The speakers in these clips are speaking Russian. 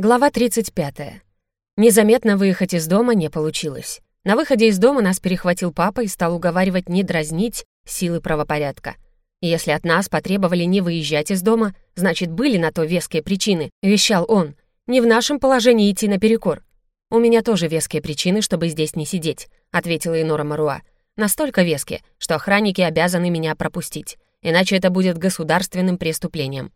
Глава 35. Незаметно выехать из дома не получилось. На выходе из дома нас перехватил папа и стал уговаривать не дразнить силы правопорядка. «Если от нас потребовали не выезжать из дома, значит, были на то веские причины», — вещал он. «Не в нашем положении идти наперекор». «У меня тоже веские причины, чтобы здесь не сидеть», — ответила Инора Маруа. «Настолько веские, что охранники обязаны меня пропустить, иначе это будет государственным преступлением».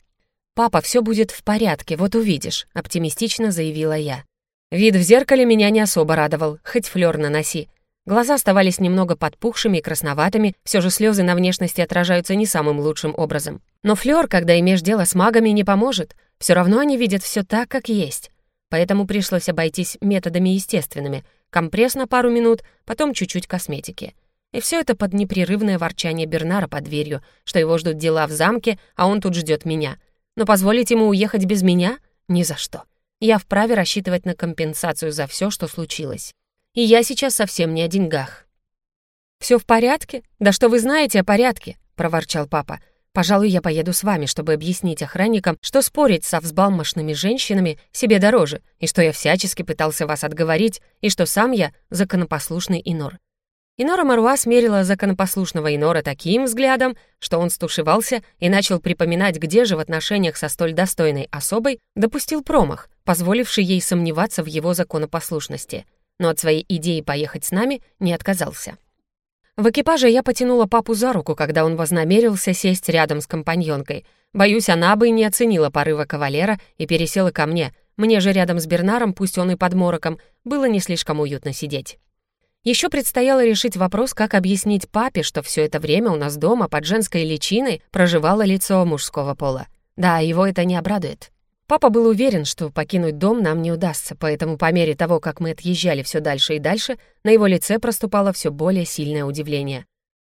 «Папа, все будет в порядке, вот увидишь», — оптимистично заявила я. Вид в зеркале меня не особо радовал, хоть флёр наноси. Глаза оставались немного подпухшими и красноватыми, все же слезы на внешности отражаются не самым лучшим образом. Но флёр, когда имеешь дело с магами, не поможет. Все равно они видят все так, как есть. Поэтому пришлось обойтись методами естественными. Компресс на пару минут, потом чуть-чуть косметики. И все это под непрерывное ворчание Бернара под дверью, что его ждут дела в замке, а он тут ждет меня — но позволить ему уехать без меня? Ни за что. Я вправе рассчитывать на компенсацию за все, что случилось. И я сейчас совсем не о деньгах. Все в порядке? Да что вы знаете о порядке?» — проворчал папа. «Пожалуй, я поеду с вами, чтобы объяснить охранникам, что спорить со взбалмошными женщинами себе дороже, и что я всячески пытался вас отговорить, и что сам я законопослушный инор. Инора Маруа смерила законопослушного Инора таким взглядом, что он стушевался и начал припоминать, где же в отношениях со столь достойной особой допустил промах, позволивший ей сомневаться в его законопослушности. Но от своей идеи поехать с нами не отказался. В экипаже я потянула папу за руку, когда он вознамерился сесть рядом с компаньонкой. Боюсь, она бы не оценила порыва кавалера и пересела ко мне. Мне же рядом с Бернаром, пусть он и под мороком, было не слишком уютно сидеть. Еще предстояло решить вопрос, как объяснить папе, что все это время у нас дома под женской личиной проживало лицо мужского пола. Да, его это не обрадует. Папа был уверен, что покинуть дом нам не удастся, поэтому по мере того, как мы отъезжали все дальше и дальше, на его лице проступало все более сильное удивление.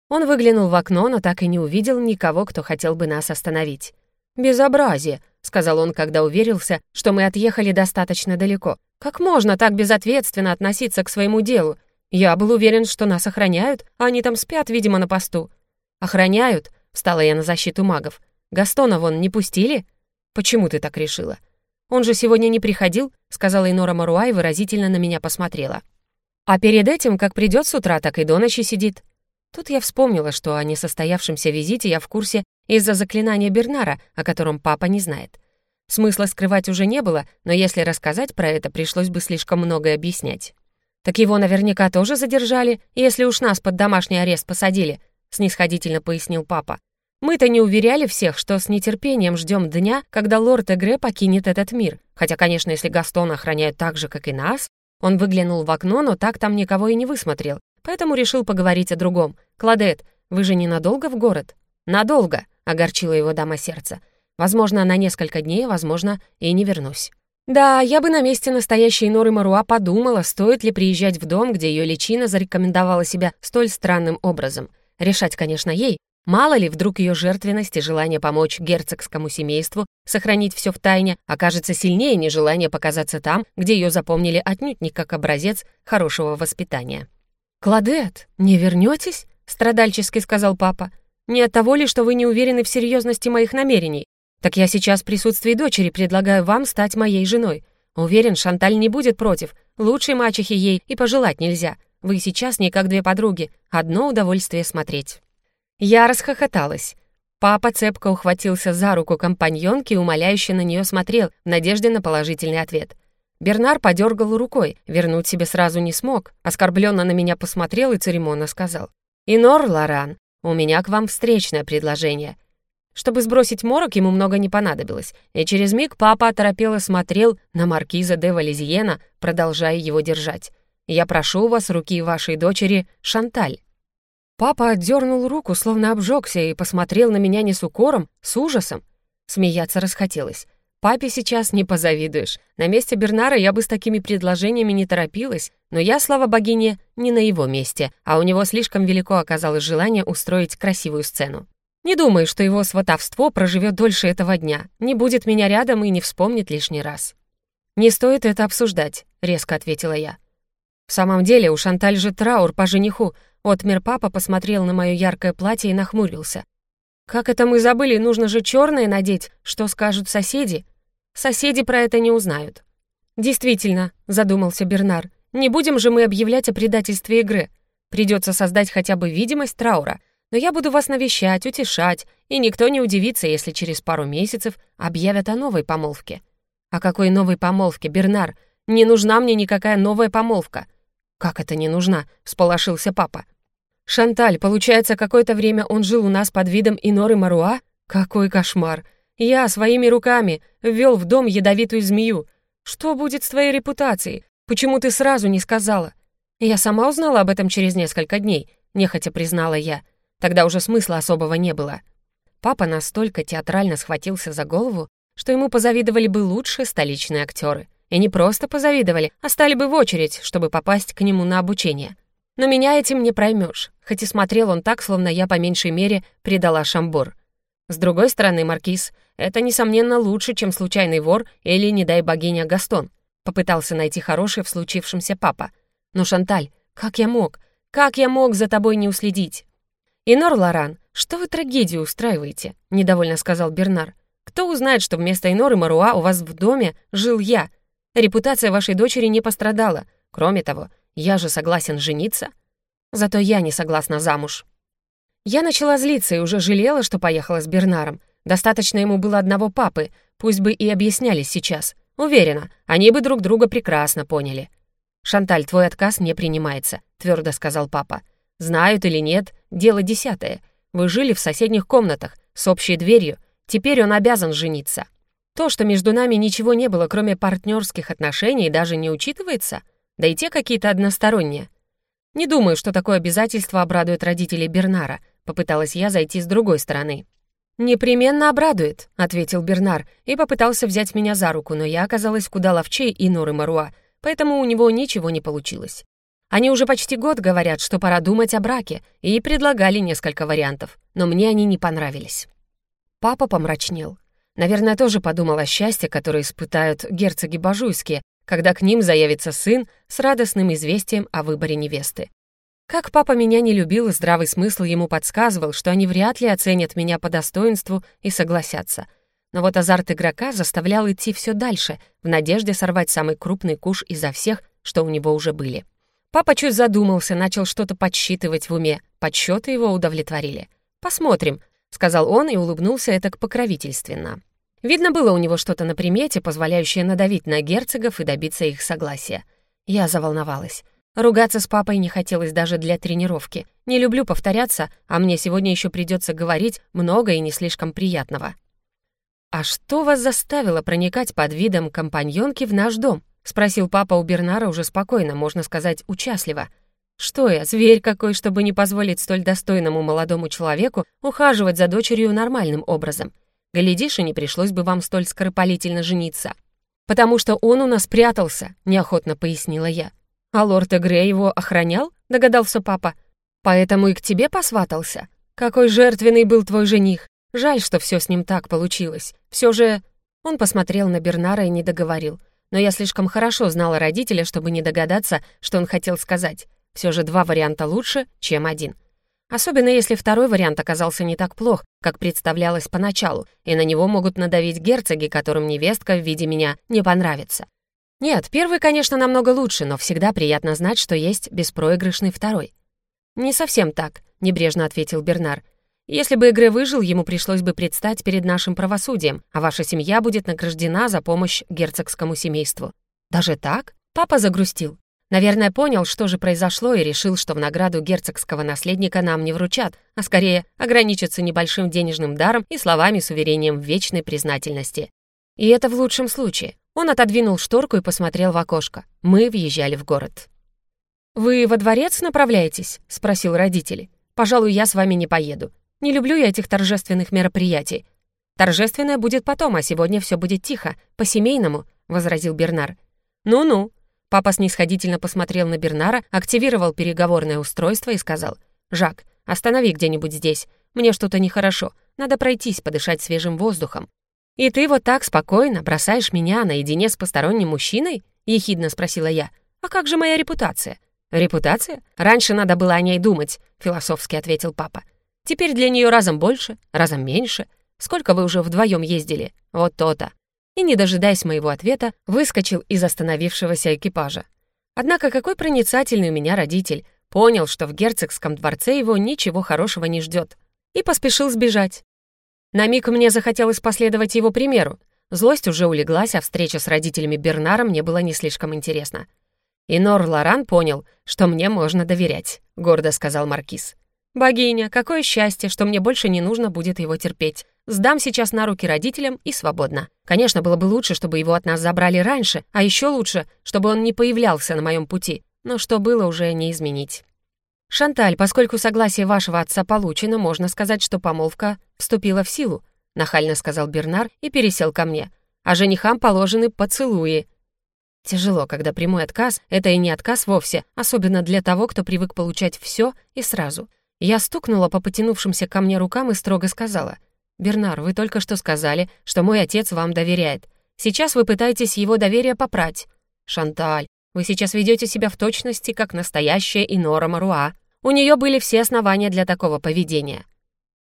Он выглянул в окно, но так и не увидел никого, кто хотел бы нас остановить. «Безобразие», — сказал он, когда уверился, что мы отъехали достаточно далеко. «Как можно так безответственно относиться к своему делу? Я был уверен, что нас охраняют, а они там спят, видимо, на посту. Охраняют? Встала я на защиту магов. Гастона вон не пустили? Почему ты так решила? Он же сегодня не приходил, сказала Инора Маруа и выразительно на меня посмотрела. А перед этим, как придет с утра, так и до ночи сидит. Тут я вспомнила, что о несостоявшемся визите я в курсе из-за заклинания Бернара, о котором папа не знает. Смысла скрывать уже не было, но если рассказать про это, пришлось бы слишком многое объяснять. «Так его наверняка тоже задержали, если уж нас под домашний арест посадили», — снисходительно пояснил папа. «Мы-то не уверяли всех, что с нетерпением ждем дня, когда лорд Эгре покинет этот мир. Хотя, конечно, если Гастон охраняют так же, как и нас...» Он выглянул в окно, но так там никого и не высмотрел, поэтому решил поговорить о другом. «Кладет, вы же ненадолго в город?» «Надолго», — огорчила его дама сердца. «Возможно, на несколько дней, возможно, и не вернусь». Да, я бы на месте настоящей Норы Маруа подумала, стоит ли приезжать в дом, где ее личина зарекомендовала себя столь странным образом. Решать, конечно, ей. Мало ли, вдруг ее жертвенность и желание помочь герцогскому семейству сохранить все в тайне окажется сильнее нежелания показаться там, где ее запомнили отнюдь не как образец хорошего воспитания. «Кладет, не вернетесь?» — страдальчески сказал папа. «Не от того ли, что вы не уверены в серьезности моих намерений? Так я сейчас в присутствии дочери предлагаю вам стать моей женой. Уверен, Шанталь не будет против. Лучшей мачехи ей и пожелать нельзя. Вы сейчас не как две подруги. Одно удовольствие смотреть». Я расхохоталась. Папа цепко ухватился за руку компаньонки и умоляюще на нее смотрел, в надежде на положительный ответ. Бернар подергал рукой, вернуть себе сразу не смог, оскорбленно на меня посмотрел и церемонно сказал. «Инор, Лоран, у меня к вам встречное предложение. Чтобы сбросить морок, ему много не понадобилось, и через миг папа оторопело смотрел на маркиза де Валезиена, продолжая его держать. «Я прошу вас руки вашей дочери Шанталь». Папа отдернул руку, словно обжегся, и посмотрел на меня не с укором, с ужасом. Смеяться расхотелось. Папе сейчас не позавидуешь. На месте Бернара я бы с такими предложениями не торопилась, но я, слава богине, не на его месте, а у него слишком велико оказалось желание устроить красивую сцену. Не думаю, что его сватовство проживет дольше этого дня, не будет меня рядом и не вспомнит лишний раз. «Не стоит это обсуждать», — резко ответила я. «В самом деле у Шанталь же траур по жениху», Отмер папа посмотрел на мое яркое платье и нахмурился. «Как это мы забыли, нужно же черное надеть, что скажут соседи?» «Соседи про это не узнают». «Действительно», — задумался Бернар, «не будем же мы объявлять о предательстве игры. Придется создать хотя бы видимость траура, но я буду вас навещать, утешать, и никто не удивится, если через пару месяцев объявят о новой помолвке». «О какой новой помолвке, Бернар? Не нужна мне никакая новая помолвка». «Как это не нужна?» — всполошился папа. «Шанталь, получается, какое-то время он жил у нас под видом Иноры Маруа? Какой кошмар! Я своими руками ввел в дом ядовитую змею. Что будет с твоей репутацией? Почему ты сразу не сказала?» «Я сама узнала об этом через несколько дней», — нехотя признала я. Тогда уже смысла особого не было. Папа настолько театрально схватился за голову, что ему позавидовали бы лучшие столичные актеры. И не просто позавидовали, а стали бы в очередь, чтобы попасть к нему на обучение. Но меня этим не проймешь, хоть и смотрел он так, словно я по меньшей мере предала Шамбур. С другой стороны, Маркиз, это, несомненно, лучше, чем случайный вор или, не дай богиня, Гастон. Попытался найти хорошее в случившемся папа. Но, Шанталь, как я мог? Как я мог за тобой не уследить? «Инор Лоран, что вы трагедию устраиваете?» — недовольно сказал Бернар. Кто узнает, что вместо Иноры Маруа у вас в доме жил я? Репутация вашей дочери не пострадала. Кроме того, я же согласен жениться. Зато я не согласна замуж. Я начала злиться и уже жалела, что поехала с Бернаром. Достаточно ему было одного папы, пусть бы и объяснялись сейчас. Уверена, они бы друг друга прекрасно поняли. «Шанталь, твой отказ не принимается», — твердо сказал папа. «Знают или нет, дело десятое. Вы жили в соседних комнатах, с общей дверью, Теперь он обязан жениться. То, что между нами ничего не было, кроме партнерских отношений, даже не учитывается, да и те какие-то односторонние. Не думаю, что такое обязательство обрадует родителей Бернара, попыталась я зайти с другой стороны. «Непременно обрадует», — ответил Бернар и попытался взять меня за руку, но я оказалась куда ловчей и Норы Маруа, поэтому у него ничего не получилось. Они уже почти год говорят, что пора думать о браке, и предлагали несколько вариантов, но мне они не понравились. Папа помрачнел. Наверное, тоже подумал о счастье, которое испытают герцоги Бажуйские, когда к ним заявится сын с радостным известием о выборе невесты. Как папа меня не любил, здравый смысл ему подсказывал, что они вряд ли оценят меня по достоинству и согласятся. Но вот азарт игрока заставлял идти все дальше, в надежде сорвать самый крупный куш изо всех, что у него уже были. Папа чуть задумался, начал что-то подсчитывать в уме. Подсчеты его удовлетворили. Посмотрим, сказал он и улыбнулся это покровительственно. Видно было у него что-то на примете, позволяющее надавить на герцогов и добиться их согласия. Я заволновалась. Ругаться с папой не хотелось даже для тренировки. Не люблю повторяться, а мне сегодня еще придется говорить много и не слишком приятного. «А что вас заставило проникать под видом компаньонки в наш дом?» — спросил папа у Бернара уже спокойно, можно сказать, участливо — что я, зверь какой, чтобы не позволить столь достойному молодому человеку ухаживать за дочерью нормальным образом? Глядишь, и не пришлось бы вам столь скоропалительно жениться. «Потому что он у нас прятался», — неохотно пояснила я. «А лорд Эгре его охранял?» — догадался папа. «Поэтому и к тебе посватался. Какой жертвенный был твой жених. Жаль, что все с ним так получилось. Все же...» Он посмотрел на Бернара и не договорил. Но я слишком хорошо знала родителя, чтобы не догадаться, что он хотел сказать. Все же два варианта лучше, чем один. Особенно если второй вариант оказался не так плох, как представлялось поначалу, и на него могут надавить герцоги, которым невестка в виде меня не понравится. Нет, первый, конечно, намного лучше, но всегда приятно знать, что есть беспроигрышный второй. «Не совсем так», — небрежно ответил Бернар. «Если бы Игре выжил, ему пришлось бы предстать перед нашим правосудием, а ваша семья будет награждена за помощь герцогскому семейству». «Даже так?» Папа загрустил. Наверное, понял, что же произошло, и решил, что в награду герцогского наследника нам не вручат, а скорее ограничатся небольшим денежным даром и словами с уверением в вечной признательности. И это в лучшем случае. Он отодвинул шторку и посмотрел в окошко. Мы въезжали в город. «Вы во дворец направляетесь?» — спросил родители. «Пожалуй, я с вами не поеду. Не люблю я этих торжественных мероприятий. Торжественное будет потом, а сегодня все будет тихо, по-семейному», — возразил Бернар. «Ну-ну», Папа снисходительно посмотрел на Бернара, активировал переговорное устройство и сказал, «Жак, останови где-нибудь здесь. Мне что-то нехорошо. Надо пройтись, подышать свежим воздухом». «И ты вот так спокойно бросаешь меня наедине с посторонним мужчиной?» — ехидно спросила я. «А как же моя репутация?» «Репутация? Раньше надо было о ней думать», — философски ответил папа. «Теперь для нее разом больше, разом меньше. Сколько вы уже вдвоем ездили? Вот то-то. и, не дожидаясь моего ответа, выскочил из остановившегося экипажа. Однако какой проницательный у меня родитель, понял, что в герцогском дворце его ничего хорошего не ждет, и поспешил сбежать. На миг мне захотелось последовать его примеру. Злость уже улеглась, а встреча с родителями Бернара мне была не слишком интересна. И Нор Лоран понял, что мне можно доверять», — гордо сказал Маркиз. «Богиня, какое счастье, что мне больше не нужно будет его терпеть. Сдам сейчас на руки родителям и свободно. Конечно, было бы лучше, чтобы его от нас забрали раньше, а еще лучше, чтобы он не появлялся на моем пути. Но что было, уже не изменить». «Шанталь, поскольку согласие вашего отца получено, можно сказать, что помолвка вступила в силу», — нахально сказал Бернар и пересел ко мне. «А женихам положены поцелуи. Тяжело, когда прямой отказ — это и не отказ вовсе, особенно для того, кто привык получать все и сразу. Я стукнула по потянувшимся ко мне рукам и строго сказала. «Бернар, вы только что сказали, что мой отец вам доверяет. Сейчас вы пытаетесь его доверие попрать. Шанталь, вы сейчас ведете себя в точности, как настоящая Инора Маруа. У нее были все основания для такого поведения.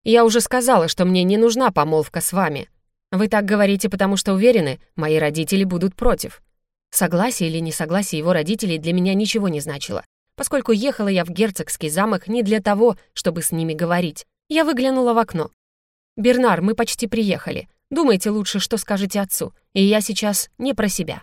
Я уже сказала, что мне не нужна помолвка с вами. Вы так говорите, потому что уверены, мои родители будут против. Согласие или несогласие его родителей для меня ничего не значило, поскольку ехала я в герцогский замок не для того, чтобы с ними говорить. Я выглянула в окно. «Бернар, мы почти приехали. Думайте лучше, что скажете отцу, и я сейчас не про себя».